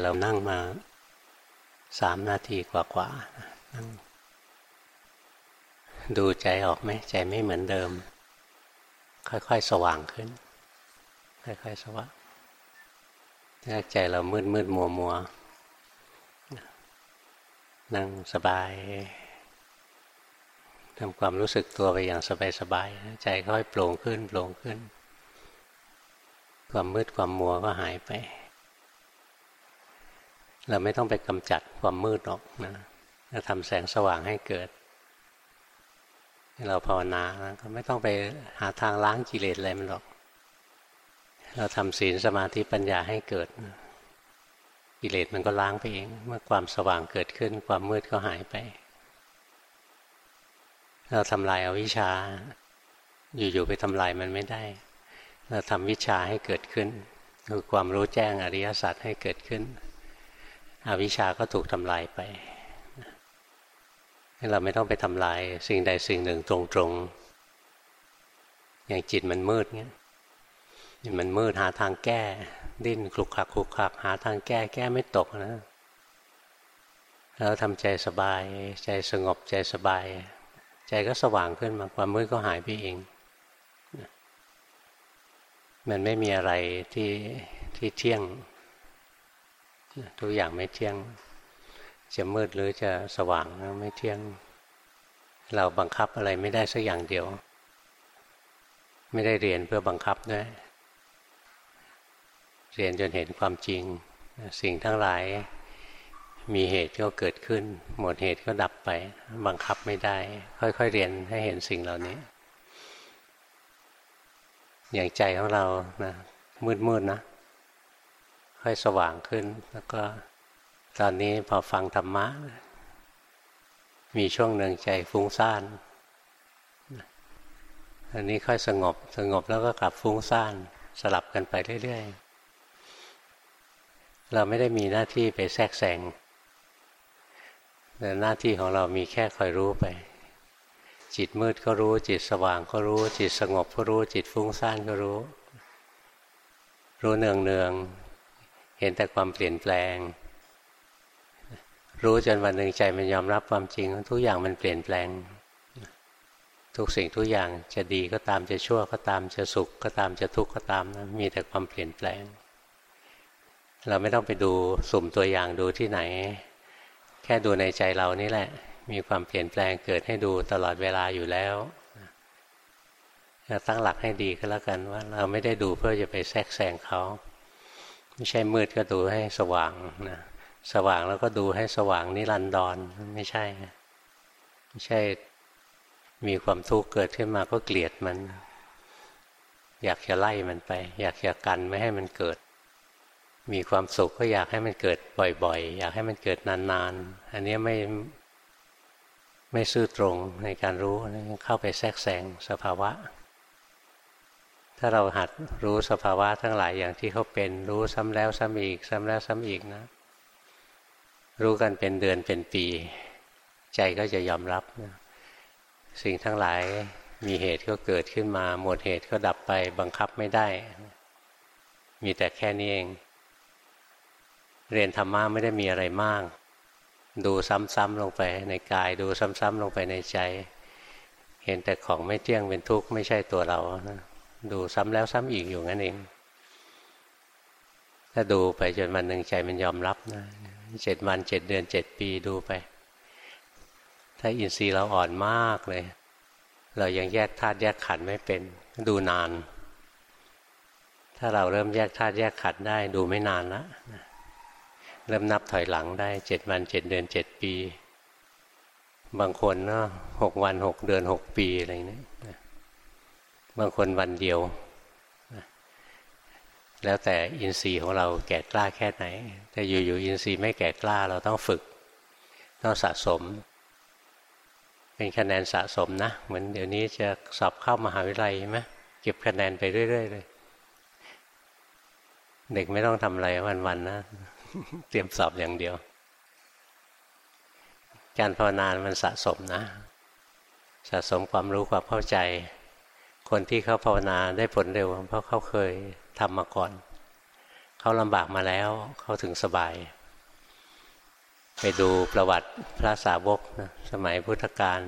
เรานั่งมาสามนาทีกว่าๆนั่งดูใจออกไหมใจไม่เหมือนเดิม ค่อยๆ สว่างขึ้น ค่อยๆ สว่างใจเรามืดมืดมัวมัวนั่งสบายทำความรู้สึกตัวไปอย่างสบายๆใจค่อยโปร่งขึ้นโปร่งขึ้น ความมืดความมัวก็หายไป เราไม่ต้องไปกำจัดความมืดหรอกนะเราทำแสงสว่างให้เกิด เราภาวนาก็ไม่ต้องไปหาทางล้างกิเลสอะไรมันหรอก เราทำศีลสมาธิปัญญาให้เกิด กิเลสมันก็ล้างไปเอง เมื่อความสว่างเกิดขึ้น ความมืดก็หายไป เราทำลายอาวิชชา อยู่ๆไปทำลายมันไม่ได้ เราทำวิชาให้เกิดขึ้น คือความรู้แจ้งอริยสัจให้เกิดขึ้น อวิชาก็ถูกทำลายไปเราไม่ต้องไปทำลายสิ่งใดสิ่งหนึ่งตรงๆ อย่างจิตมันมืดเงี้ยมันมืดหาทางแก้ ดิ้นคลุกคลักคลุกคลักหาทางแก้แก้ไม่ตกนะเราทำใจสบาย ใจสงบใจสบาย ใจก็สว่างขึ้นมาความมืดก็หายไปเอง มันไม่มีอะไรที่ที่เที่ยง ทุกอย่างไม่เที่ยง จะมืดหรือจะสว่างไม่เที่ยง เราบังคับอะไรไม่ได้สักอย่างเดียว ไม่ได้เรียนเพื่อบังคับด้วยเรียนจนเห็นความจริง สิ่งทั้งหลายมีเหตุก็เกิดขึ้น หมดเหตุก็ดับไป บังคับไม่ได้ ค่อยๆเรียนให้เห็นสิ่งเหล่านี้ อย่างใจของเรานะมืดๆนะ ค่อยสว่างขึ้น แล้วก็ตอนนี้พอฟังธรรมะ มีช่วงหนึ่งใจฟุ้งซ่านอันนี้ค่อยสงบสงบแล้วก็กลับฟุ้งซ่านสลับกันไปเรื่อยๆ เราไม่ได้มีหน้าที่ไปแทรกแซงแต่หน้าที่ของเรามีแค่คอยรู้ไป จิตมืดก็รู้ จิตสว่างก็รู้ จิตสงบก็รู้ จิตฟุ้งซ่านก็รู้ รู้เนืองเนือง เห็นแต่ความเปลี่ยนแปลง รู้จนวันหนึ่งใจมันยอมรับความจริง ทุกอย่างมันเปลี่ยนแปลง ทุกสิ่งทุกอย่างจะดีก็ตามจะชั่วก็ตามจะสุขก็ตามจะทุกข์ก็ตามนะมีแต่ความเปลี่ยนแปลง เราไม่ต้องไปดูสุ่มตัวอย่างดูที่ไหน แค่ดูในใจเรานี่แหละ มีความเปลี่ยนแปลงเกิดให้ดูตลอดเวลาอยู่แล้วเราตั้งหลักให้ดีก็แล้วกันว่า เราไม่ได้ดูเพื่อจะไปแทรกแซงเขา ไม่ใช่มืดก็ดูให้สว่างนะสว่างแล้วก็ดูให้สว่างนิรันดรไม่ใช่ ไม่ใช่มีความทุกข์เกิดขึ้นมาก็เกลียดมัน อยากจะไล่มันไป อยากจะกันไม่ให้มันเกิด มีความสุขก็อยากให้มันเกิดบ่อยๆ อยากให้มันเกิดนานๆ อันนี้ไม่ไม่ซื่อตรงในการรู้เข้าไปแทรกแซงสภาวะ ถ้าเราหัดรู้สภาวะทั้งหลายอย่างที่เขาเป็นรู้ซ้ำแล้วซ้ำอีก ซ้ำแล้วซ้ำอีกนะ รู้กันเป็นเดือนเป็นปี ใจก็จะยอมรับนะสิ่งทั้งหลายมีเหตุก็เกิดขึ้นมา หมดเหตุก็ดับไปบังคับไม่ได้ มีแต่แค่นี้เอง เรียนธรรมะไม่ได้มีอะไรมาก ดูซ้ำๆลงไปในกายดูซ้ำๆลงไปในใจ เห็นแต่ของไม่เที่ยงเป็นทุกข์ไม่ใช่ตัวเรานะ ดูซ้ำแล้วซ้ำอีกอยู่งั้นเอง ถ้าดูไปจนวันหนึ่งใจมันยอมรับนะเจ็ดวันเจ็ดเดือนเจ็ดปีดูไป ถ้าอินทรีย์เราอ่อนมากเลย เรายังแยกธาตุแยกขันธ์ไม่เป็น ดูนาน ถ้าเราเริ่มแยกธาตุแยกขันธ์ได้ ดูไม่นานล้วเริ่มนับถอยหลังได้เจ็ดวันเจ็ดเดือนเจ็ดปี บางคนเนาะหกวันหกเดือนหกปีอะไรเนี่ย บางคนวันเดียว แล้วแต่อินทรีย์ของเราแก่กล้าแค่ไหน แต่อยู่ๆอินทรีย์ไม่แก่กล้าเราต้องฝึก ต้องสะสม เป็นคะแนนสะสมนะ เหมือนเดี๋ยวนี้จะสอบเข้ามหาวิทยาลัยไหมเก็บคะแนนไปเรื่อยๆเลยเด็กไม่ต้องทำอะไรวันๆนะ เตรียมสอบอย่างเดียว การภาวนามันสะสมนะ สะสมความรู้ความเข้าใจ คนที่เขาภาวนาได้ผลเร็ว เพราะเขาเคยทำมาก่อน เขาลำบากมาแล้วเขาถึงสบาย ไปดูประวัติพระสาวกนะสมัยพุทธกาล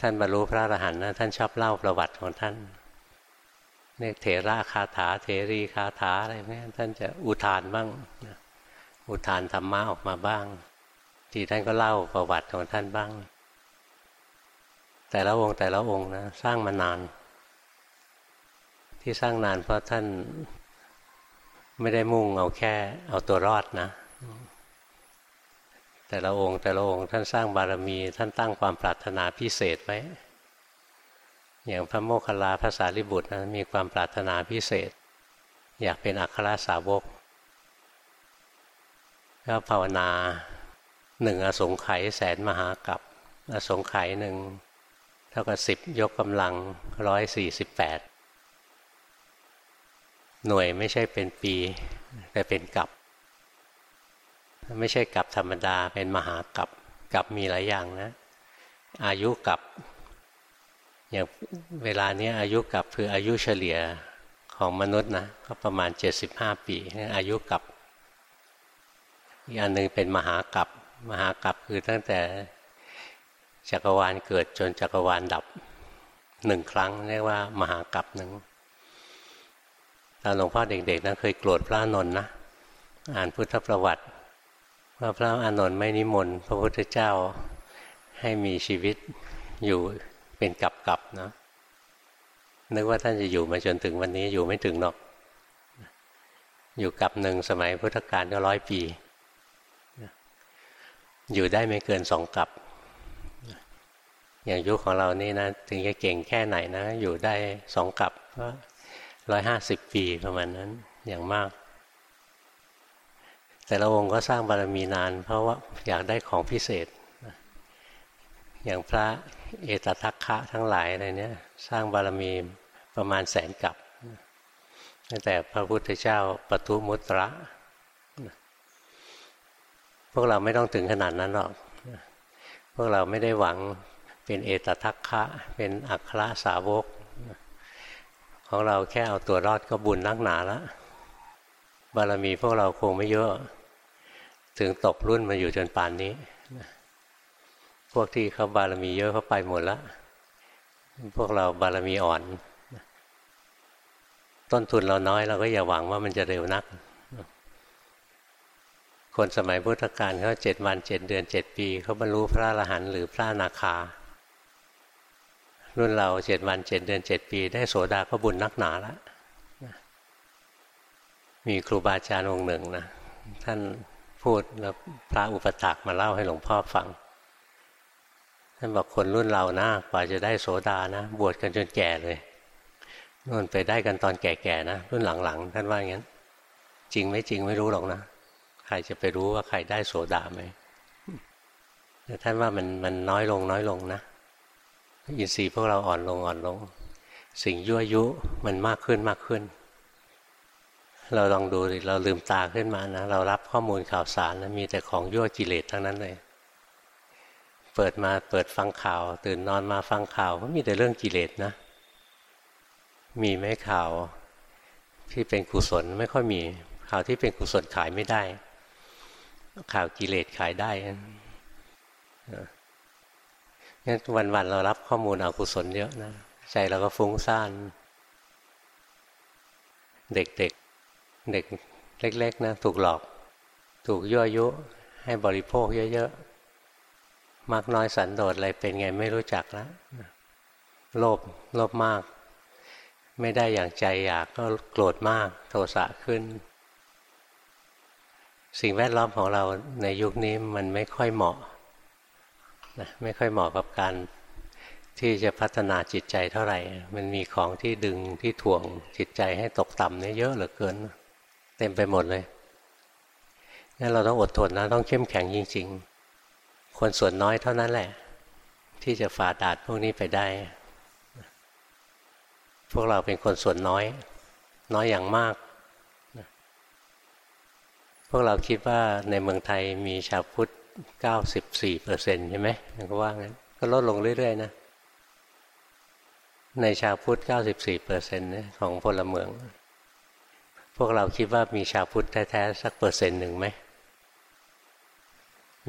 ท่านบรรลุพระอรหันต์นะท่านชอบเล่าประวัติของท่านเรียกเถระคาถาเถรีคาถาอะไรเนี้ยท่านจะอุทานบ้างอุทานธรรมะออกมาบ้าง ทีท่านก็เล่าประวัติของท่านบ้าง แต่ละองค์แต่ละองค์นะสร้างมานาน ที่สร้างนานเพราะท่านไม่ได้มุ่งเอาแค่เอาตัวรอดนะ แต่ละองค์แต่ละองค์ท่านสร้างบารมี ท่านตั้งความปรารถนาพิเศษไว้ อย่างพระโมคคัลลาภาษาลิบุตรนะมีความปรารถนาพิเศษ อยากเป็นอัครสาวกก็ภาวนาหนึ่งอสงไขยแสนมหากับอสงไขยหนึ่ง ท่ากับสิบยกกำลังร้อยสี่สิบแปดหน่วยไม่ใช่เป็นปี แต่เป็นกับ ไม่ใช่กับธรรมดาเป็นมหากับกับมีหลายอย่างนะ อายุกับอย่างเวลานี้อายุกับคืออายุเฉลี่ยของมนุษย์นะก็ประมาณ 75 ปีอายุกับอีกอันหนึ่งเป็นมหากับมหากับคือตั้งแต่ จักรวาลเกิดจนจักรวาลดับหนึ่งครั้งเรียกว่ามหากับหนึ่งตอนหลวงพ่อเด็กๆนะเคยโกรธพระนนท์นะอ่านพุทธประวัติว่าพระอานนท์ไม่นิมนต์พระพุทธเจ้าให้มีชีวิตอยู่เป็นกับกับนะนึกว่าท่านจะอยู่มาจนถึงวันนี้อยู่ไม่ถึงหรอก อยู่กับหนึ่งสมัยพุทธกาลก็ร้อยปี อยู่ได้ไม่เกินสองกับ อย่างยุคของเรานี่นะ ถึงจะเก่งแค่ไหนนะ อยู่ได้สองกับก็ร้อยห้าสิบปีประมาณนั้นอย่างมาก แต่ละองค์ก็สร้างบารมีนาน เพราะว่าอยากได้ของพิเศษ อย่างพระเอตทัคคะทั้งหลายอะไรเนี้ยสร้างบารมีประมาณแสนกับตั้งแต่พระพุทธเจ้าปทุมุตระ พวกเราไม่ต้องถึงขนาดนั้นหรอก พวกเราไม่ได้หวัง เป็นเอตทัคคะ เป็นอัครสาวก ของเราแค่เอาตัวรอดก็บุญนักหนาแล้วบารมีพวกเราคงไม่เยอะ ถึงตกรุ่นมาอยู่จนป่านนี้ พวกที่เขาบารมีเยอะเขาไปหมดแล้วพวกเราบารมีอ่อน ต้นทุนเราน้อยเราก็อย่าหวังว่ามันจะเร็วนัก คนสมัยพุทธกาลเขาเจ็ดวันเจ็ดเดือนเจ็ดปี เขาบรรลุพระอรหันต์หรือพระนาคา รุ่นเราเจ็ดวันเจ็ดเดือนเจ็ดปี ได้โสดาก็บุญนักหนาแล้วมีครูบาอาจารย์องค์หนึ่งนะท่านพูดแล้วพระอุปถากมาเล่าให้หลวงพ่อฟัง ท่านบอกคนรุ่นเรานะกว่าจะได้โสดานะ บวชกันจนแก่เลยนู่นไปได้กันตอนแก่ๆนะรุ่นหลังๆท่านว่าอย่างนั้นจริงไม่จริงไม่รู้หรอกนะใครจะไปรู้ว่าใครได้โสดาไหมแต่ท่านว่ามันมันน้อยลงน้อยลงนะ อินทรีย์พวกเราอ่อนลงอ่อนลง สิ่งยั่วยุมันมากขึ้นมากขึ้น เราลองดูเราลืมตาขึ้นมานะ เรารับข้อมูลข่าวสารนะมีแต่ของยั่วกิเลสทั้งนั้นเลย เปิดมาเปิดฟังข่าว ตื่นนอนมาฟังข่าวก็มีแต่เรื่องกิเลสนะ มีไหมข่าวที่เป็นกุศลไม่ค่อยมีข่าวที่เป็นกุศลขายไม่ได้ ข่าวกิเลสขายได้ งั้นวันๆเรารับข้อมูลอกุศลเยอะนะใจเราก็ฟุ้งซ่าน เด็กๆเเด็กเล็ก ๆ นะถูกหลอก ถูกยั่วยุ ให้บริโภคเยอะๆมากน้อยสันโดษอะไรเป็นไงไม่รู้จักแล้วโลภโลภมาก ไม่ได้อย่างใจอยากก็โกรธมาก โทสะขึ้น สิ่งแวดล้อมของเราในยุคนี้มันไม่ค่อยเหมาะ นะไม่ค่อยเหมาะกับการที่จะพัฒนาจิตใจเท่าไหร่ มันมีของที่ดึงที่ถ่วงจิตใจให้ตกต่ำเนี่ยเยอะเหลือเกิน เต็มไปหมดเลยงั้นเราต้องอดทนนะ ต้องเข้มแข็งจริง ๆ คนส่วนน้อยเท่านั้นแหละ ที่จะฝ่าดานพวกนี้ไปได้ พวกเราเป็นคนส่วนน้อย น้อยอย่างมาก พวกเราคิดว่าในเมืองไทยมีชาวพุทธ 94เปอร์เซ็นต์ใช่ไหมก็ว่างั้น ก็ลดลงเรื่อย ๆ นะ ในชาวพุทธ94เปอร์เซ็นต์ของพลเมือง พวกเราคิดว่ามีชาวพุทธแท้ ๆ สักเปอร์เซ็นต์หนึ่งไหม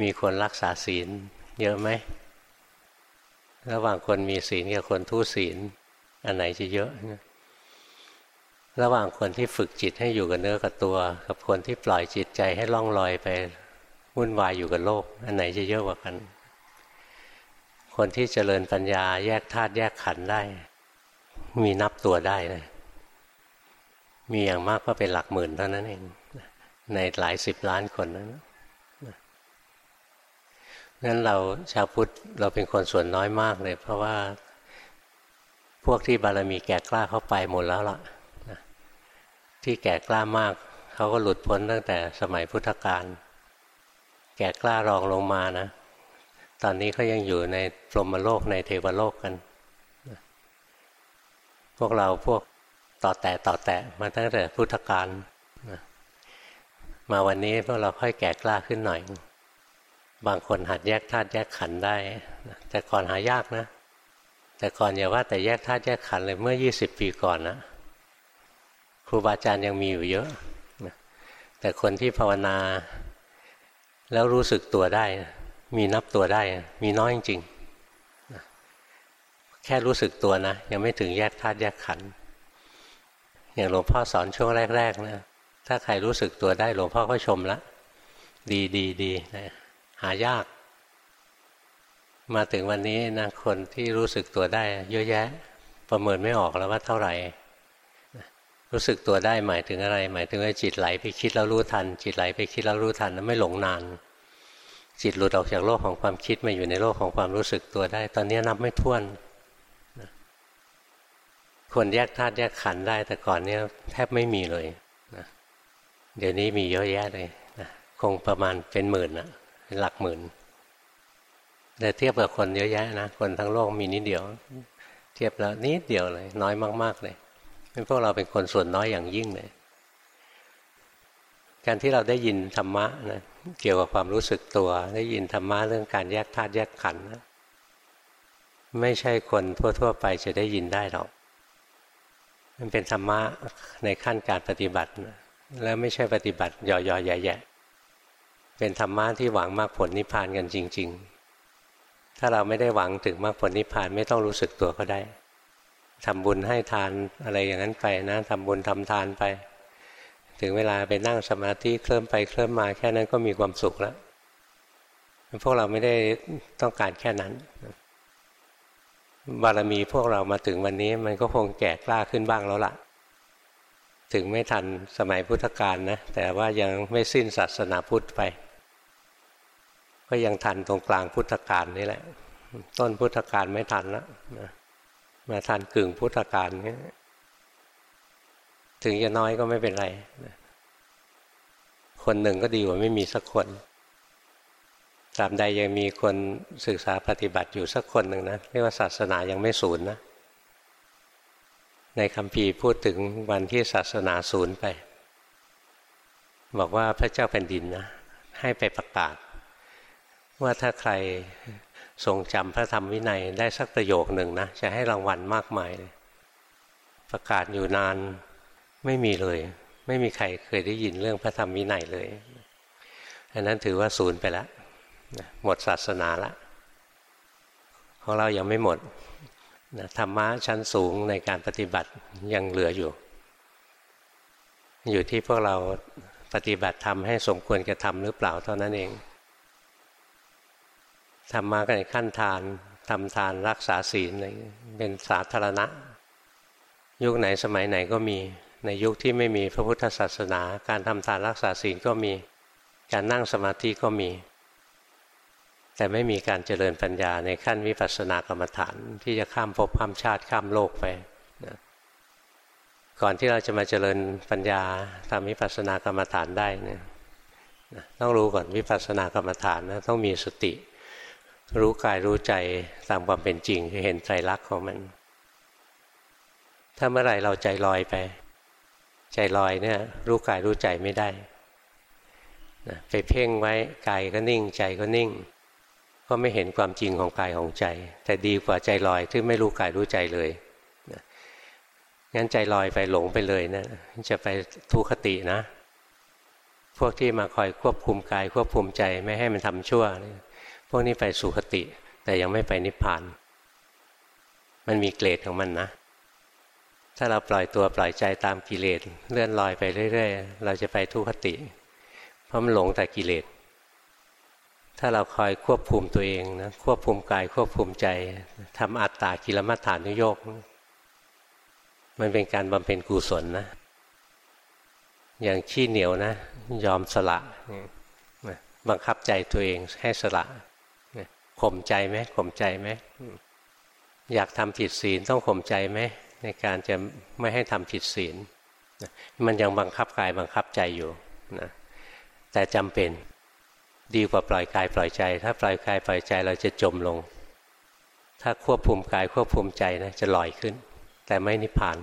มีคนรักษาศีล เยอะไหม ระหว่างคนมีศีลกับคนทุศีล อันไหนจะเยอะระหว่างคนที่ฝึกจิตให้อยู่กับเนื้อกับตัว กับคนที่ปล่อยจิตใจให้ล่องลอยไป วุ่นวายอยู่กับโลก อันไหนจะเยอะกว่ากัน คนที่เจริญปัญญาแยกธาตุแยกขันธ์ได้ มีนับตัวได้เลยมีอย่างมากก็เป็นหลักหมื่นเท่านั้นเองในหลายสิบล้านคนนั้นงั้นเราชาวพุทธเราเป็นคนส่วนน้อยมากเลย เพราะว่าพวกที่บารมีแก่กล้าเข้าไปหมดแล้วล่ะที่แก่กล้ามาก เขาก็หลุดพ้นตั้งแต่สมัยพุทธกาล แก่กล้ารองลงมานะ ตอนนี้เขายังอยู่ในพรหมโลกในเทวโลกกัน พวกเราพวกต่อแต่ต่อแต่มาตั้งแต่พุทธกาลมาวันนี้พวกเราค่อยแก่กล้าขึ้นหน่อย บางคนหัดแยกธาตุแยกขันได้ แต่ก่อนหายากนะ แต่ก่อนอย่าว่าแต่แยกธาตุแยกขันเลยเมื่อ 20 ปีก่อนนะครูบาอาจารย์ยังมีอยู่เยอะ แต่คนที่ภาวนา แล้วรู้สึกตัวได้ มีนับตัวได้ มีน้อยจริงแค่รู้สึกตัวนะ ยังไม่ถึงแยกธาตุแยกขันธ์อย่างหลวงพ่อสอนช่วงแรก ๆ นะ ถ้าใครรู้สึกตัวได้ หลวงพ่อก็ชมละ ดีดีดีนะหายาก มาถึงวันนี้นะคนที่รู้สึกตัวได้ เยอะแยะ ประเมินไม่ออกแล้วว่าเท่าไหร่ รู้สึกตัวได้หมายถึงอะไร หมายถึงว่าจิตไหลไปคิดแล้วรู้ทัน จิตไหลไปคิดแล้วรู้ทันแล้วไม่หลงนาน จิตหลุดออกจากโลกของความคิดมาอยู่ในโลกของความรู้สึกตัวได้ ตอนนี้นับไม่ถ้วนคนแยกธาตุแยกขันได้แต่ก่อนเนี้ยแทบไม่มีเลยนะเดี๋ยวนี้มีเยอะแยะเลยนะคงประมาณเป็นหมื่นนะเป็นหลักหมื่นแต่เทียบกับคนเยอะแยะนะคนทั้งโลกมีนิดเดียว เทียบแล้วนิดเดียวเลย น้อยมาก ๆเลย เป็นพวกเราเป็นคนส่วนน้อยอย่างยิ่งเลยการที่เราได้ยินธรรมะนะเกี่ยวกับความรู้สึกตัว ได้ยินธรรมะเรื่องการแยกธาตุแยกขันธ์นะไม่ใช่คนทั่ว ๆ ไปจะได้ยินได้หรอก มันเป็นธรรมะในขั้นการปฏิบัติแล้วไม่ใช่ปฏิบัติย่อๆแย่ๆเป็นธรรมะที่หวังมากผลนิพพานกันจริง ๆ ถ้าเราไม่ได้หวังถึงมากผลนิพพานไม่ต้องรู้สึกตัวก็ได้ ทำบุญให้ทานอะไรอย่างนั้นไปนะทำบุญทำทานไป ถึงเวลาไปนั่งสมาธิเคลื่อนไปเคลื่อนมาแค่นั้นก็มีความสุขแล้วพวกเราไม่ได้ต้องการแค่นั้น บารมีพวกเรามาถึงวันนี้มันก็คงแก่กล้าขึ้นบ้างแล้วล่ะ ถึงไม่ทันสมัยพุทธกาลนะ แต่ว่ายังไม่สิ้นศาสนาพุทธไป ก็ยังทันตรงกลางพุทธกาลนี่แหละ ต้นพุทธกาลไม่ทันแล้ว มาทันกึ่งพุทธกาลนี้ถึงจะน้อยก็ไม่เป็นไร คนหนึ่งก็ดีกว่าไม่มีสักคนตราบใดยังมีคนศึกษาปฏิบัติอยู่สักคนหนึ่งนะเรียกว่าศาสนายังไม่สูญนะ ในคำพีพูดถึงวันที่ศาสนาสูญไป บอกว่าพระเจ้าแผ่นดินนะให้ไปประกาศ ว่าถ้าใคร ทรงจำพระธรรมวินัยได้สักประโยคหนึ่งนะ จะให้รางวัลมากมายเลยประกาศอยู่นานไม่มีเลย ไม่มีใครเคยได้ยินเรื่องพระธรรมวินัยเลยอันนั้นถือว่าศูนย์ไปแล้วหมดศาสนาละของเรายังไม่หมดธรรมะชั้นสูงในการปฏิบัติยังเหลืออยู่ อยู่ที่พวกเราปฏิบัติทำให้สมควรกระทำหรือเปล่าเท่านั้นเอง ธรรมะในขั้นทานทำทานรักษาศีลอะไรเป็นสาธารณะ ยุคไหนสมัยไหนก็มี ในยุคที่ไม่มีพระพุทธศาสนา การทำทานรักษาศีลก็มี การนั่งสมาธิก็มี แต่ไม่มีการเจริญปัญญาในขั้นวิปัสสนากรรมฐาน ที่จะข้ามภพข้ามชาติข้ามโลกไปนะก่อนที่เราจะมาเจริญปัญญาทำวิปัสสนากรรมฐานได้เนี่ยต้องรู้ก่อนวิปัสสนากรรมฐานนะต้องมีสติ รู้กายรู้ใจตามความเป็นจริงคือเห็นใจรักของมัน ถ้าเมื่อไหร่เราใจลอยไป ใจลอยเนี่ย รู้กายรู้ใจไม่ได้ไปเพ่งไว้กายก็นิ่ง ใจก็นิ่ง ก็ไม่เห็นความจริงของกายของใจ แต่ดีกว่าใจลอยที่ไม่รู้กายรู้ใจเลยงั้นใจลอยไปหลงไปเลยนะจะไปทุคตินะ พวกที่มาคอยควบคุมกายควบคุมใจไม่ให้มันทำชั่ว พวกนี้ไปสุคติ แต่ยังไม่ไปนิพพาน มันมีเกรดของมันนะ ถ้าเราปล่อยตัวปล่อยใจตามกิเลสเลื่อนลอยไปเรื่อยๆ เราจะไปทุคติ เพราะมันหลงแต่กิเลส ถ้าเราคอยควบคุมตัวเองนะควบคุมกายควบคุมใจทำอัตตากิลมัฏฐานุโยกมันเป็นการบำเพ็ญกุศลนะ อย่างขี้เหนียวนะ ยอมสละ บังคับใจตัวเองให้สละ ข่มใจไหมข่มใจไหมอยากทำผิดศีลต้องข่มใจไหมในการจะไม่ให้ทำผิดศีลมันยังบังคับกายบังคับใจอยู่นะแต่จำเป็นดีกว่าปล่อยกายปล่อยใจ ถ้าปล่อยกายปล่อยใจเราจะจมลง ถ้าควบคุมกายควบคุมใจนะจะลอยขึ้น แต่ไม่นิพพาน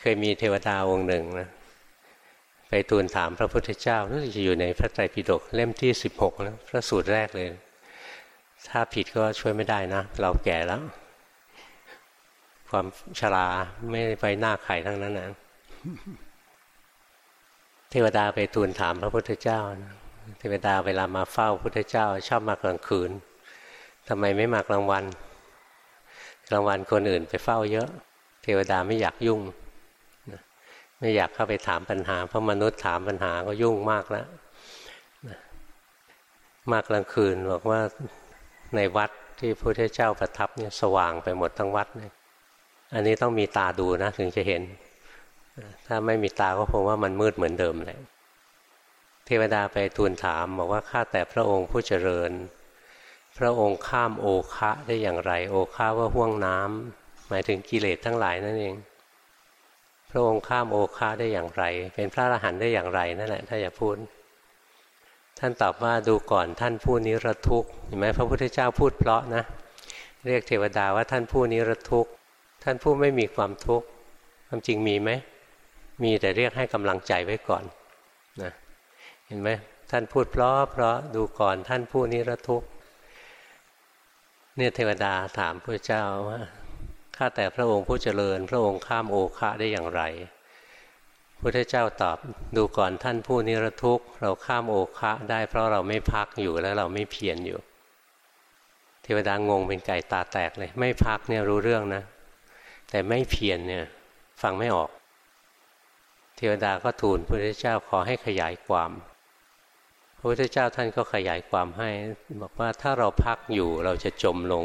เคยมีเทวดาองค์หนึ่งนะ ไปทูลถามพระพุทธเจ้ารู้สึกจะอยู่ในพระไตรปิฎกเล่มที่สิบหกนะพระสูตรแรกเลย ถ้าผิดก็ช่วยไม่ได้นะ เราแก่แล้ว ความชราไม่ไปหน้าไข่ทั้งนั้นนะเทวดาไปทูลถามพระพุทธเจ้านะเทวดาเวลามาเฝ้าพุทธเจ้า ชอบมากลางคืนทำไมไม่มากลางวัน กลางวันคนอื่นไปเฝ้าเยอะ เทวดาไม่อยากยุ่ง ไม่อยากเข้าไปถามปัญหา เพราะมนุษย์ถามปัญหาก็ยุ่งมากแล้วมากกลางคืนบอกว่าในวัดที่พระพุทธเจ้าประทับเนี่ยสว่างไปหมดทั้งวัดเนี่ยอันนี้ต้องมีตาดูนะถึงจะเห็น ถ้าไม่มีตาก็คงว่ามันมืดเหมือนเดิมเลยเทวดาไปทูลถามบอกว่าข้าแต่พระองค์ผู้เจริญ พระองค์ข้ามโอคะได้อย่างไร โอคะว่าห่วงน้ำหมายถึงกิเลสทั้งหลายนั่นเอง พระองค์ข้ามโอคะได้อย่างไร เป็นพระอรหันต์ได้อย่างไรนั่นแหละถ้าอย่าพูด ท่านตอบว่าดูก่อนท่านผู้นิรทุกข์เห็นไหมพระพุทธเจ้าพูดเพราะนะ เรียกเทวดาว่าท่านผู้นิรทุกข์ท่านผู้ไม่มีความทุกข์ความจริงมีไหมมีแต่เรียกให้กำลังใจไว้ก่อนนะเห็นไหมท่านพูดเพราะเพราะดูก่อนท่านผู้นิรทุกข์เนี่ยเทวดาถามพระเจ้าว่า ข้าแต่พระองค์ผู้เจริญ พระองค์ข้ามโอคะได้อย่างไรพระเจ้าตอบดูก่อนท่านผู้นิรทุกข์ เราข้ามโอคะได้เพราะเราไม่พักอยู่แล้วเราไม่เพียรอยู่ เทวดางงเป็นไก่ตาแตกเลย ไม่พักเนี่ยรู้เรื่องนะ แต่ไม่เพียรเนี่ยฟังไม่ออก เทวดาก็ทูลพระเจ้าขอให้ขยายความพระพุทธเจ้าท่านก็ขยายความให้ บอกว่าถ้าเราพักอยู่เราจะจมลง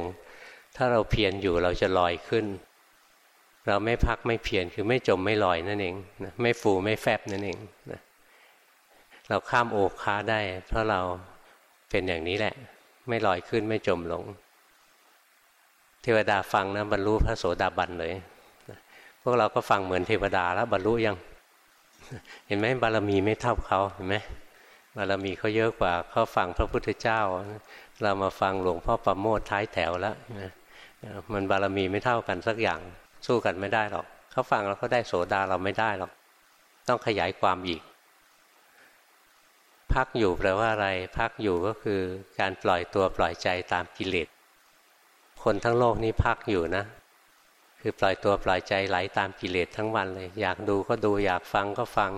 ถ้าเราเพียรอยู่เราจะลอยขึ้น เราไม่พักไม่เพียรคือไม่จมไม่ลอยนั่นเองนะไม่ฟูไม่แฟบนั่นเองนะเราข้ามโอคาได้ เพราะเราเป็นอย่างนี้แหละ ไม่ลอยขึ้นไม่จมลง เทวดาฟังนะบรรลุพระโสดาบันเลยพวกเราก็ฟังเหมือนเทวดาแล้วบรรลุยังเห็นไหมบารมีไม่เท่าเขาเห็นไหมบารมีเขาเยอะกว่าเขาฟังพระพุทธเจ้า เรามาฟังหลวงพ่อประโมทท้ายแถวแล้วนะ มันบารมีไม่เท่ากันสักอย่างสู้กันไม่ได้หรอกเขาฟังแล้วเขาได้โสดาเราไม่ได้หรอก ต้องขยายความอีก พักอยู่แปลว่าอะไร พักอยู่ก็คือการปล่อยตัวปล่อยใจตามกิเลสคนทั้งโลกนี้พักอยู่นะ คือปล่อยตัวปล่อยใจไหลตามกิเลสทั้งวันเลย อยากดูก็ดูอยากฟังก็ฟัง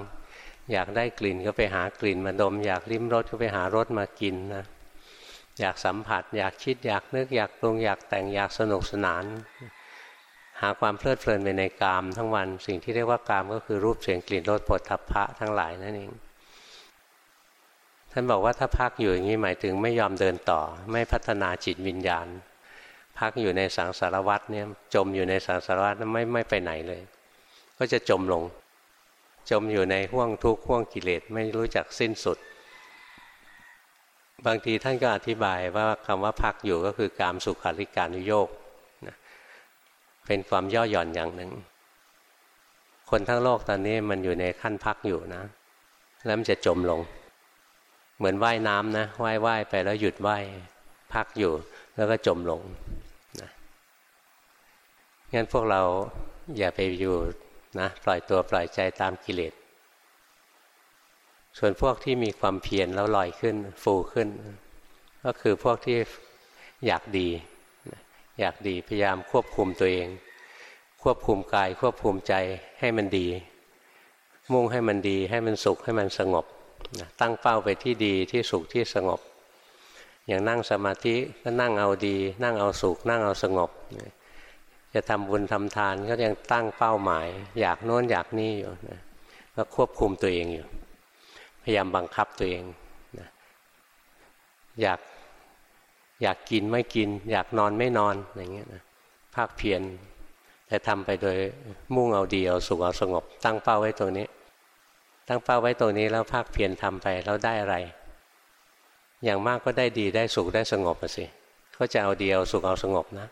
อยากได้กลิ่นก็ไปหากลิ่นมาดม อยากลิ้มรสก็ไปหารสมากินนะ อยากสัมผัส อยากคิดอยากนึกอยากปรุงอยากแต่งอยากสนุกสนาน หาความเพลิดเพลินไปในกามทั้งวัน สิ่งที่เรียกว่ากามก็คือรูปเสียงกลิ่นรสผลทัพพะทั้งหลายนั่นเองท่านบอกว่าถ้าพักอยู่อย่างนี้หมายถึงไม่ยอมเดินต่อ ไม่พัฒนาจิตวิญญาณ พักอยู่ในสังสารวัฏเนี่ยจมอยู่ในสังสารวัฏไม่ไม่ไปไหนเลย ก็จะจมลง จมอยู่ในห่วงทุกข์ห่วงกิเลสไม่รู้จักสิ้นสุด บางทีท่านก็อธิบายว่าคำว่าพักอยู่ก็คือการสุขาริการุโยกนะเป็นความย่อหย่อนอย่างหนึ่ง คนทั้งโลกตอนนี้มันอยู่ในขั้นพักอยู่นะ แล้วมันจะจมลง เหมือนว่ายน้ำนะว่ายว่ายไปแล้วหยุดว่ายพักอยู่ แล้วก็จมลงนะงั้นพวกเราอย่าไปอยู่นะปล่อยตัวปล่อยใจตามกิเลส ส่วนพวกที่มีความเพียรแล้วลอยขึ้น ฟูขึ้น ก็คือพวกที่อยากดี อยากดีพยายามควบคุมตัวเอง ควบคุมกายควบคุมใจให้มันดี มุ่งให้มันดี ให้มันสุขให้มันสงบตั้งเป้าไปที่ดีที่สุขที่สงบ อย่างนั่งสมาธิก็นั่งเอาดี นั่งเอาสุข นั่งเอาสงบ จะทำบุญทำทานก็ยังตั้งเป้าหมาย อยากโน้นอยากนี่อยู่นะก็ควบคุมตัวเองอยู่ พยายามบังคับตัวเองนะอยากอยากกินไม่กิน อยากนอนไม่นอนอย่างเงี้ยนะภาคเพียรแต่ทำไปโดยมุ่งเอาดีเอาสุขเอาสงบ ตั้งเป้าไว้ตรงนี้ ตั้งเป้าไว้ตรงนี้แล้วภาคเพียรทำไปแล้วได้อะไร อย่างมากก็ได้ดีได้สุขได้สงบสิก็จะเอาดีเอาสุขเอาสงบนะ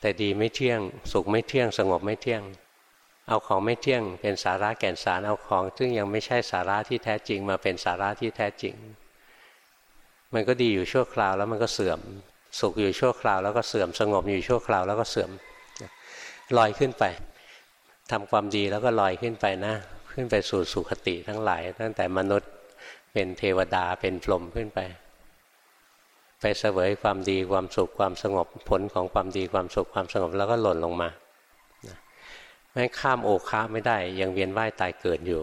แต่ดีไม่เที่ยง สุขไม่เที่ยงสงบไม่เที่ยง เอาของไม่เที่ยงเป็นสาระแก่นสารเอาของ ซึ่งยังไม่ใช่สาระที่แท้จริงมาเป็นสาระที่แท้จริง มันก็ดีอยู่ชั่วคราวแล้วมันก็เสื่อม สุขอยู่ชั่วคราวแล้วก็เสื่อมสงบอยู่ชั่วคราวแล้วก็เสื่อมลอยขึ้นไปทำความดีแล้วก็ลอยขึ้นไปนะ ขึ้นไปสู่สุขติทั้งหลาย ตั้งแต่มนุษย์เป็นเทวดาเป็นพรหมขึ้นไป ไปเสวยความดีความสุขความสงบผลของความดีความสุขความสงบแล้วก็หล่นลงมา ไม่ข้ามโอคาไม่ได้ ยังเวียนว่ายตายเกิดอยู่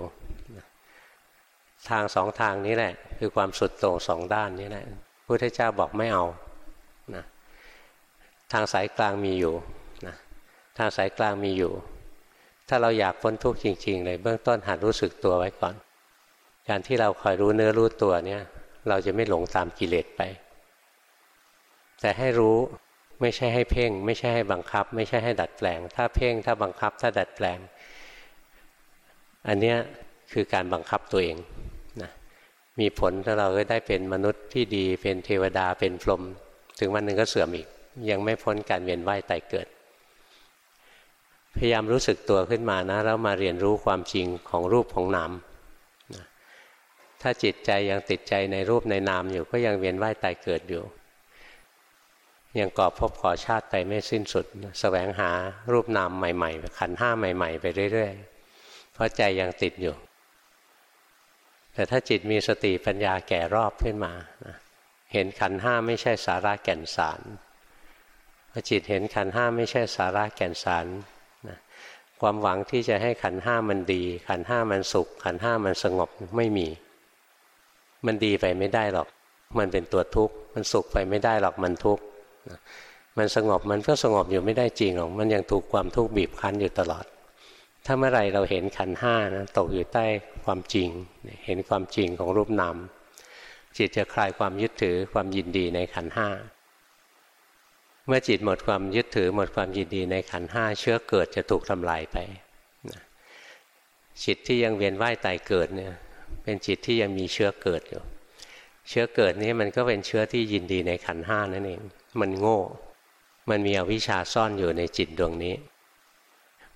ทางสองทางนี้แหละ คือความสุดโต่งสองด้านนี้แหละพุทธเจ้าบอกไม่เอานะทางสายกลางมีอยู่ทางสายกลางมีอยู่ ถ้าเราอยากพ้นทุกข์จริง ๆ เลย เบื้องต้นหัดรู้สึกตัวไว้ก่อน การที่เราคอยรู้เนื้อรู้ตัวเนี่ย เราจะไม่หลงตามกิเลสไป แต่ให้รู้ ไม่ใช่ให้เพ่ง ไม่ใช่ให้บังคับ ไม่ใช่ให้ดัดแปลง ถ้าเพ่งถ้าบังคับ ถ้าดัดแปลง อันเนี้ยคือการบังคับตัวเองนะมีผลถ้าเราก็ได้เป็นมนุษย์ที่ดีเป็นเทวดาเป็นพรหมถึงวันหนึ่งก็เสื่อมอีก ยังไม่พ้นการเวียนว่ายตายเกิด พยายามรู้สึกตัวขึ้นมานะแล้วมาเรียนรู้ความจริงของรูปของนามนะถ้าจิตใจยังติดใจในรูปในนามอยู่ก็ยังเวียนว่ายตายเกิดอยู่ ยังกอบพบขอชาติไปไม่สิ้นสุดสแสวงหารูปนามใหม่ๆ ขันห้าใหม่ ๆ ไปเรื่อยๆ เพราะใจยังติดอยู่ แต่ถ้าจิตมีสติปัญญาแก่รอบขึ้นมานะเห็นขันห้าไม่ใช่สาระแก่นสารพอจิตเห็นขันห้าไม่ใช่สาระแก่นสารความหวังที่จะให้ขันห้ามันดี ขันห้ามันสุข ขันห้ามันสงบไม่มี มันดีไปไม่ได้หรอก มันเป็นตัวทุกข์ มันสุขไปไม่ได้หรอกมันทุกข์ มันสงบมันก็สงบอยู่ไม่ได้จริงหรอกมันยังถูกความทุกข์บีบคั้นอยู่ตลอด ถ้าเมื่อไรเราเห็นขันห้านะตกอยู่ใต้ความจริง เห็นความจริงของรูปนามจิตจะคลายความยึดถือความยินดีในขันห้าเมื่อจิตหมดความยึดถือหมดความยินดีในขันห้าเชื้อเกิดจะถูกทำลายไปจิตที่ยังเวียนว่ายตายเกิดเนี่ยเป็นจิตที่ยังมีเชื้อเกิดอยู่ เชื้อเกิดนี้มันก็เป็นเชื้อที่ยินดีในขันห้านั่นเองมันโง่ มันมีอวิชชาซ่อนอยู่ในจิตดวงนี้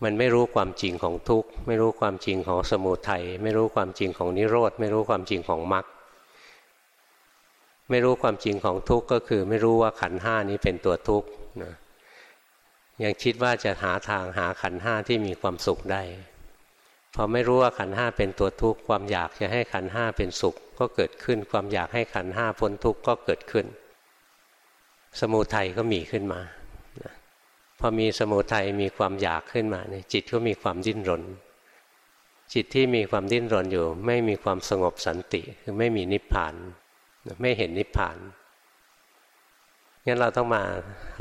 มันไม่รู้ความจริงของทุกข์ ไม่รู้ความจริงของสมุทัยไม่รู้ความจริงของนิโรธ ไม่รู้ความจริงของมรรคไม่รู้ความจริงของทุกข์ก็คือไม่รู้ว่าขันห้านี้เป็นตัวทุกข์นะยังคิดว่าจะหาทางหาขันห้าที่มีความสุขได้ พอไม่รู้ว่าขันห้าเป็นตัวทุกข์ความอยากจะให้ขันห้าเป็นสุข ก็เกิดขึ้นความอยากให้ขันห้าพ้นทุกข์ก็เกิดขึ้น สมุทัยก็มีขึ้นมาพอมีสมุทัยมีความอยากขึ้นมาเนี่ยจิตก็มีความดิ้นรน จิตที่มีความดิ้นรนอยู่ ไม่มีความสงบสันติคือไม่มีนิพพาน ไม่เห็นนิพพานงั้นเราต้องมา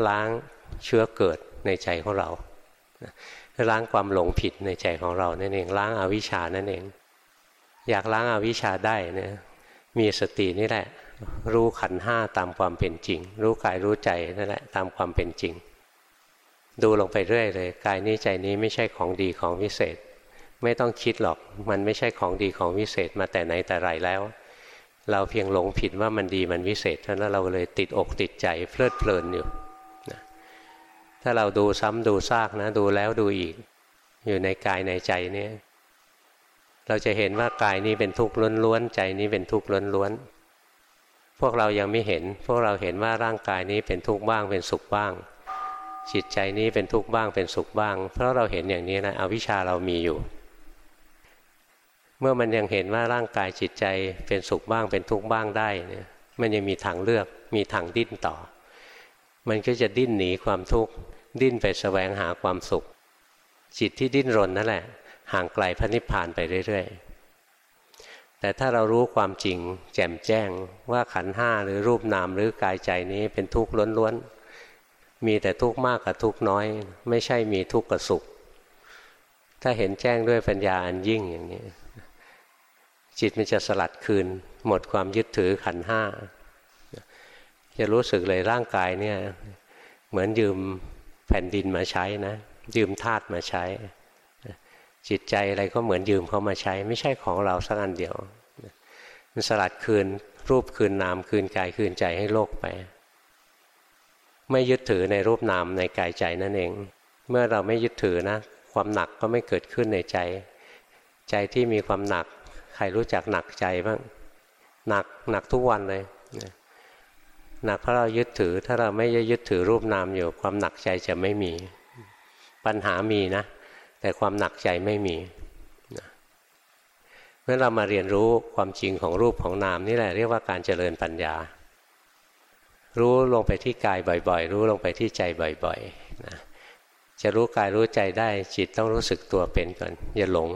ล้างเชื้อเกิดในใจของเราล้างความหลงผิดในใจของเรานั่นเองล้างอาวิชชานั่นเอง อยากล้างอาวิชชาได้เนี่ยมีสตินี่แหละ รู้ขันห้าตามความเป็นจริง รู้กายรู้ใจนั่นแหละตามความเป็นจริง ดูลงไปเรื่อยเลยกายนี้ใจนี้ไม่ใช่ของดีของวิเศษ ไม่ต้องคิดหรอกมันไม่ใช่ของดีของวิเศษมาแต่ไหนแต่ไรแล้ว เราเพียงหลงผิดว่ามันดีมันวิเศษเท่านั้นเราเลยติดอกติดใจเพลิดเพลินอยู่นะถ้าเราดูซ้ำดูซากนะ ดูแล้วดูอีก อยู่ในกายในใจเนี่ยเราจะเห็นว่ากายนี้เป็นทุกข์ล้วนๆใจนี้เป็นทุกข์ล้วนๆ พวกเรายังไม่เห็น พวกเราเห็นว่าร่างกายนี้เป็นทุกข์บ้างเป็นสุขบ้าง จิตใจนี้เป็นทุกข์บ้างเป็นสุขบ้าง เพราะเราเห็นอย่างนี้นะอวิชชาเรามีอยู่ เมื่อมันยังเห็นว่าร่างกายจิตใจเป็นสุขบ้างเป็นทุกข์บ้างได้เนี่ยมันยังมีทางเลือกมีทางดิ้นต่อ มันก็จะดิ้นหนีความทุกข์ดิ้นไปแสวงหาความสุข จิตที่ดิ้นรนนั่นแหละ ห่างไกลพระนิพพานไปเรื่อยๆ แต่ถ้าเรารู้ความจริง แจ่มแจ้งว่าขันห้าหรือรูปนามหรือกายใจนี้เป็นทุกข์ล้วนๆ มีแต่ทุกข์มากกับทุกข์น้อย ไม่ใช่มีทุกข์กับสุข ถ้าเห็นแจ้งด้วยปัญญาอันยิ่งอย่างนี้ จิตมันจะสลัดคืน หมดความยึดถือขันห้าจะรู้สึกเลยร่างกายเนี่ย เหมือนยืมแผ่นดินมาใช้นะ ยืมธาตุมาใช้ จิตใจอะไรก็เหมือนยืมเขามาใช้ ไม่ใช่ของเราสักอันเดียวมันสลัดคืนรูปคืนนามคืนกายคืนใจให้โลกไป ไม่ยึดถือในรูปนามในกายใจนั่นเอง เมื่อเราไม่ยึดถือนะ ความหนักก็ไม่เกิดขึ้นในใจ ใจที่มีความหนัก ใครรู้จักหนักใจบ้างหนักหนักทุกวันเลยหนักเพราะเรายึดถือ ถ้าเราไม่ยึดถือรูปนามอยู่ ความหนักใจจะไม่มี ปัญหามีนะ แต่ความหนักใจไม่มีเมื่อเรามาเรียนรู้ความจริงของรูปของนามนี่แหละเรียกว่าการเจริญปัญญา รู้ลงไปที่กายบ่อยๆ รู้ลงไปที่ใจบ่อยๆนะจะรู้กายรู้ใจได้จิตต้องรู้สึกตัวเป็นก่อนอย่าหลง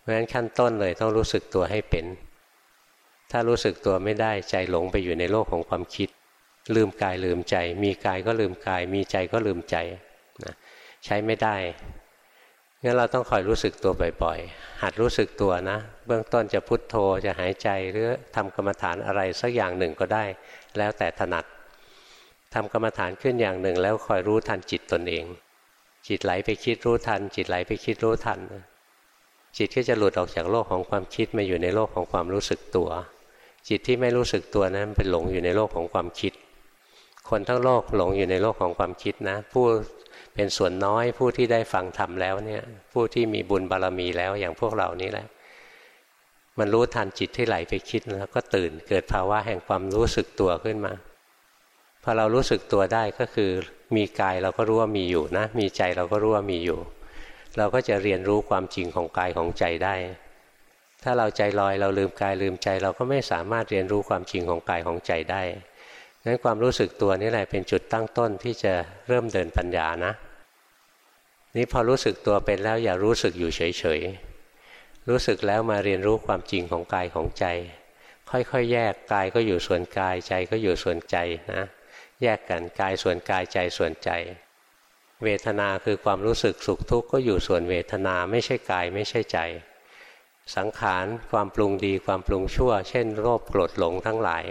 เพราะฉะนั้นขั้นต้นเลยต้องรู้สึกตัวให้เป็น ถ้ารู้สึกตัวไม่ได้ใจหลงไปอยู่ในโลกของความคิด ลืมกายลืมใจ มีกายก็ลืมกาย มีใจก็ลืมใจนะใช้ไม่ได้ งั้นเราต้องคอยรู้สึกตัวบ่อยๆ หัดรู้สึกตัวนะ เบื้องต้นจะพุทโธจะหายใจหรือทำกรรมฐานอะไรสักอย่างหนึ่งก็ได้ แล้วแต่ถนัดทำกรรมฐานขึ้นอย่างหนึ่ง แล้วคอยรู้ทันจิตตนเอง จิตไหลไปคิดรู้ทัน จิตไหลไปคิดรู้ทัน จิตก็จะหลุดออกจากโลกของความคิดมาอยู่ในโลกของความรู้สึกตัว จิตที่ไม่รู้สึกตัวนั้นเป็นหลงอยู่ในโลกของความคิด คนทั้งโลกหลงอยู่ในโลกของความคิดนะ ผู้ เป็นส่วนน้อยผู้ที่ได้ฟังธรรมแล้วเนี่ย ผู้ที่มีบุญบารรมีแล้วอย่างพวกเรานี่แหละ มันรู้ทันจิตที่ไหลไปคิดแล้วก็ตื่นเกิดภาวะแห่งความรู้สึกตัวขึ้นมาพอเรารู้สึกตัวได้ก็คือมีกายเราก็รู้ว่ามีอยู่นะ มีใจเราก็รู้ว่ามีอยู่ เราก็จะเรียนรู้ความจริงของกายของใจได้ ถ้าเราใจลอยเราลืมกายลืมใจ เราก็ไม่สามารถเรียนรู้ความจริงของกายของใจได้ นั้นความรู้สึกตัวนี่แหละเป็นจุดตั้งต้นที่จะเริ่มเดินปัญญานะ นี่พอรู้สึกตัวเป็นแล้วอย่ารู้สึกอยู่เฉยๆ รู้สึกแล้วมาเรียนรู้ความจริงของกายของใจ ค่อยๆ แยกกายก็อยู่ส่วนกายใจก็อยู่ส่วนใจนะ แยกกันกายส่วนกายใจส่วนใจ เวทนาคือความรู้สึกสุขทุกข์ก็อยู่ส่วนเวทนาไม่ใช่กายไม่ใช่ใจ สังขารความปรุงดีความปรุงชั่ว เช่นโลภโกรธหลงทั้งหลาย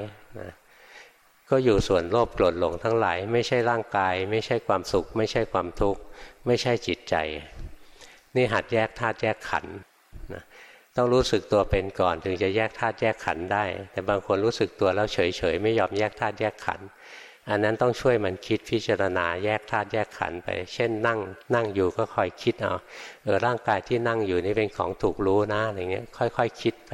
ก็อยู่ส่วนโลภโกรธหลงทั้งหลาย ไม่ใช่ร่างกาย ไม่ใช่ความสุข ไม่ใช่ความทุกข์ ไม่ใช่จิตใจ นี่หัดแยกธาตุแยกขันธ์นะต้องรู้สึกตัวเป็นก่อนถึงจะแยกธาตุแยกขันธ์ได้ แต่บางคนรู้สึกตัวแล้วเฉยๆไม่ยอมแยกธาตุแยกขันธ์อันนั้นต้องช่วยมันคิดพิจารณาแยกธาตุแยกขันธ์ไป เช่นนั่งนั่งอยู่ก็คอยคิดเอาเออร่างกายที่นั่งอยู่นี่เป็นของถูกรู้นะอะไรเงี้ยค่อยๆคคิดไป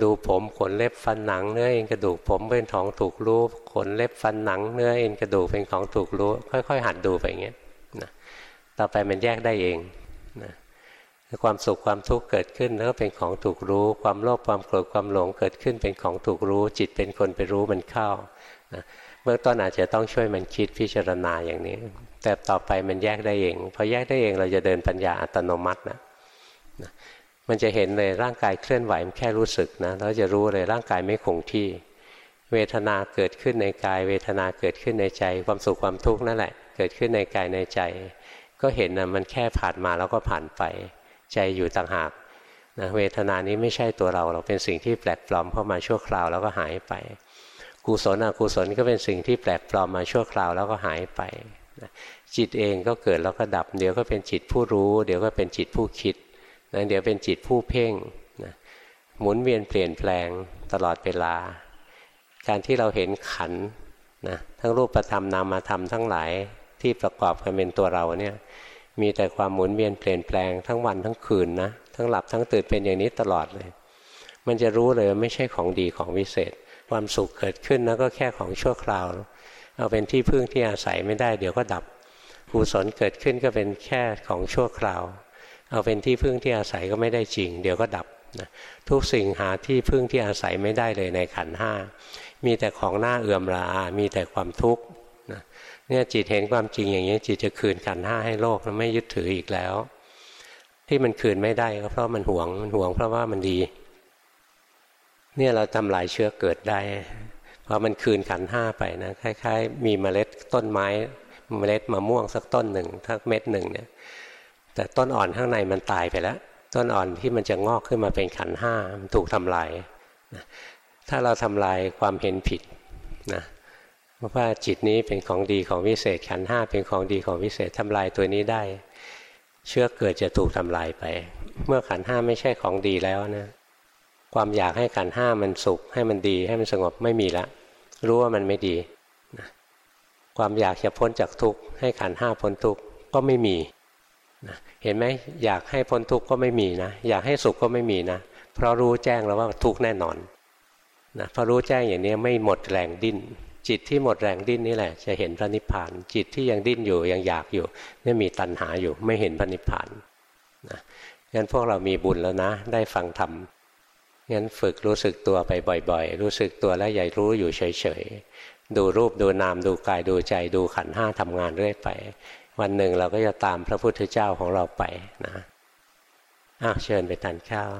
ดูผมขนเล็บฟันหนังเนื้อเอ็นกระดูกผมเป็นของถูกรู้ขนเล็บฟันหนังเนื้อเอ็นกระดูกเป็นของถูกรู้ ค่อย ๆ หัดดูไปอย่างเงี้ยนะต่อไปมันแยกได้เองนะความสุขความทุกข์เกิดขึ้นแล้วเป็นของถูกรู้ ความโลภความโกรธความหลงเกิดขึ้นเป็นของถูกรู้ จิตเป็นคนไปรู้มันเข้านะเบื้องต้นอาจจะต้องช่วยมันคิดพิจารณาอย่างนี้ แต่ต่อไปมันแยกได้เองพอแยกได้เองเราจะเดินปัญญาอัตโนมัตินะ มันจะเห็นเลยร่างกายเคลื่อนไหวมันแค่รู้สึกนะแล้วจะรู้เลยร่างกายไม่คงที่ เวทนาเกิดขึ้นในกาย เวทนาเกิดขึ้นในใจ ความสุขความทุกข์นั่นแหละ เกิดขึ้นในกายในใจ ก็เห็นนะมันแค่ผ่านมาแล้วก็ผ่านไป ใจอยู่ต่างหากนะเวทนานี้ไม่ใช่ตัวเราเราเป็นสิ่งที่แปลกปลอมเข้ามาชั่วคราวแล้วก็หายไปกุศลอกุศลก็เป็นสิ่งที่แปลกปลอมมาชั่วคราวแล้วก็หายไปจิตเองก็เกิดแล้วก็ดับ เดี๋ยวก็เป็นจิตผู้รู้ เดี๋ยวก็เป็นจิตผู้คิด นะเดี๋ยวเป็นจิตผู้เพ่งนะหมุนเวียนเปลี่ยนแปลงตลอดเวลา การที่เราเห็นขันนะทั้งรูปธรรมนามธรรมทั้งหลายที่ประกอบกันเป็นตัวเราเนี่ยมีแต่ความหมุนเวียนเปลี่ยนแปลงทั้งวันทั้งคืนนะทั้งหลับทั้งตื่นเป็นอย่างนี้ตลอดเลย มันจะรู้เลยไม่ใช่ของดีของวิเศษ ความสุขเกิดขึ้นนะก็แค่ของชั่วคราวเอาเป็นที่พึ่งที่อาศัยไม่ได้เดี๋ยวก็ดับกุศลเกิดขึ้นก็เป็นแค่ของชั่วคราว เอาเป็นที่พึ่งที่อาศัยก็ไม่ได้จริง เดี๋ยวก็ดับนะทุกสิ่งหาที่พึ่งที่อาศัยไม่ได้เลยในขันห้ามีแต่ของหน้าเอื่อมรามีแต่ความทุกข์นะเนี่ยจิตเห็นความจริงอย่างนี้จิตจะคืนขันห้าให้โลกแล้วไม่ยึดถืออีกแล้ว ที่มันคืนไม่ได้ก็เพราะมันหวงมันหวงเพราะว่ามันดี เนี่ยเราทำลายเชื้อเกิดได้พอมันคืนขันห้าไปนะคล้าย ๆ มีเมล็ดต้นไม้เมล็ดมะม่วงสักต้นหนึ่งทักเม็ดหนึ่งเนี่ย แต่ต้นอ่อนข้างในมันตายไปแล้ว ต้นอ่อนที่มันจะงอกขึ้นมาเป็นขันห้ามันถูกทำลายถ้าเราทำลายความเห็นผิดนะว่าจิตนี้เป็นของดีของวิเศษขันห้าเป็นของดีของวิเศษทำลายตัวนี้ได้ เชื่อเกิดจะถูกทำลายไป เมื่อขันห้าไม่ใช่ของดีแล้วนะความอยากให้ขันห้ามันสุข ให้มันดีให้มันสงบไม่มีละ รู้ว่ามันไม่ดีนะความอยากจะพ้นจากทุกข์ให้ขันห้าพ้นทุกข์ก็ไม่มี นะเห็นไหมอยากให้พ้นทุกข์ก็ไม่มีนะ อยากให้สุขก็ไม่มีนะ เพราะรู้แจ้งแล้วว่าทุกข์แน่นอนนะพอรู้แจ้งอย่างนี้ไม่หมดแรงดิ้น จิตที่หมดแรงดิ้นนี่แหละ จะเห็นพระนิพพาน จิตที่ยังดิ้นอยู่ยังอยากอยู่นี่มีตัณหาอยู่ไม่เห็นพระนิพพานนะงั้นพวกเรามีบุญแล้วนะ ได้ฟังธรรมงั้นฝึกรู้สึกตัวไปบ่อย ๆ รู้สึกตัวแล้วใหญ่รู้อยู่เฉยๆดูรูปดูนามดูกายดูใจดูขันห้าทำงานเรื่อยไป วันหนึ่งเราก็จะตามพระพุทธเจ้าของเราไปนะอ้าวเชิญไปทานข้าว